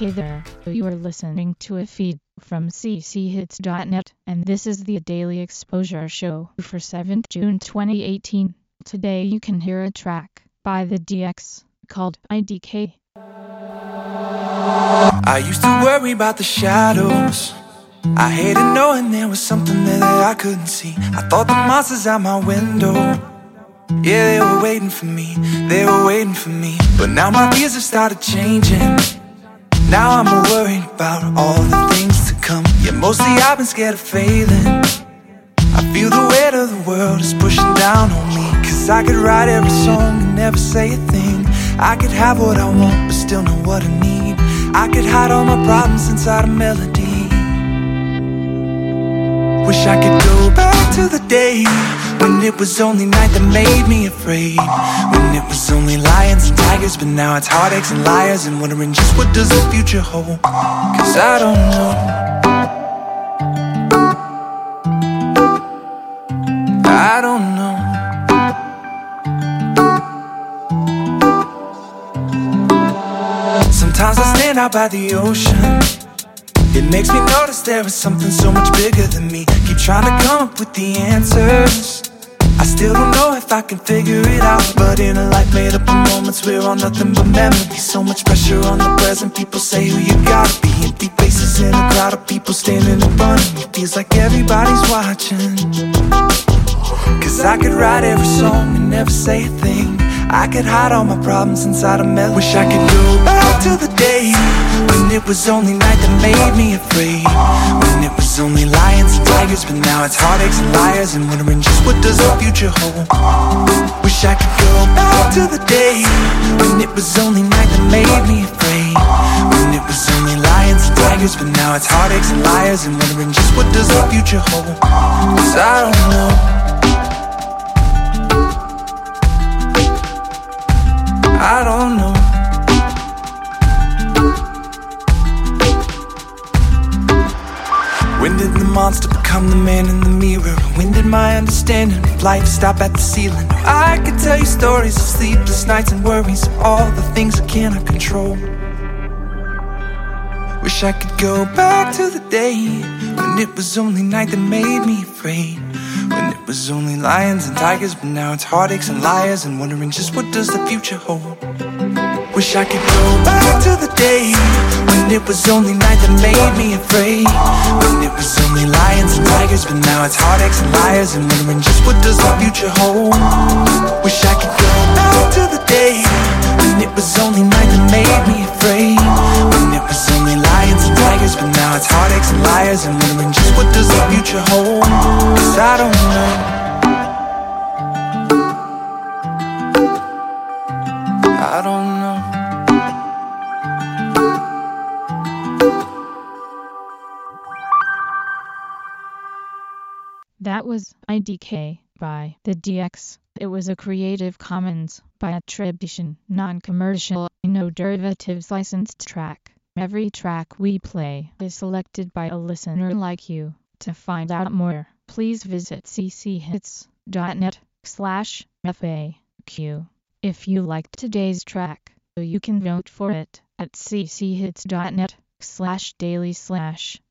Hey there, you are listening to a feed from cchits.net, and this is the Daily Exposure Show for 7th June 2018. Today you can hear a track by the DX called IDK. I used to worry about the shadows. I hated knowing there was something there that I couldn't see. I thought the monsters out my window. Yeah, they were waiting for me. They were waiting for me. But now my fears have started changing. Now I'm worried about all the things to come. Yeah, mostly I've been scared of failing. I feel the weight of the world is pushing down on me. Cause I could write every song and never say a thing. I could have what I want, but still know what I need. I could hide all my problems inside a melody. Wish I could go back to the day when it was only night that made me afraid. When it was only lions and tigers, but now it's heartaches and liars and wondering just what does the future hold. Cause I don't know. I don't know. Sometimes I stand out by the ocean. It makes me notice there is something so much bigger than me. Keep trying to come up with the answers. I still don't know if I can figure it out. But in a life made up of moments, we're all nothing but memories. So much pressure on the present. People say who you gotta be. Empty faces in a crowd of people standing in front of me. Feels like everybody's watching. Cause I could write every song and never say a thing. I could hide all my problems inside a melody. Wish I could go back to the day when it was only night that made me afraid. When it was only lions and tigers, but now it's heartaches and liars and wondering just what does the future hold. Wish I could go back to the day when it was only night that made me afraid. When it was only lions and tigers, but now it's heartaches and liars and wondering just what does the future hold. Cause I don't know. I don't know. Monster become the man in the mirror? When did my understanding of life stop at the ceiling? I could tell you stories of sleepless nights and worries all the things I cannot control. Wish I could go back to the day when it was only night that made me afraid. When it was only lions and tigers, but now it's heartaches and liars and wondering just what does the future hold. Wish I could go back to the day when it was only night that made me afraid. When it was only lions and tigers, but now it's heartaches and liars and wondering just what does the future hold. Wish I could go back to the day when it was only night that made me afraid. When it was only lions and tigers, but now it's heartaches and liars and wondering just what does the future hold. Cause I don't know. I don't That was IDK by the DX. It was a Creative Commons by attribution, non-commercial, no derivatives licensed track. Every track we play is selected by a listener like you. To find out more, please visit cchits.net slash FAQ. If you liked today's track, you can vote for it at cchits.net slash daily slash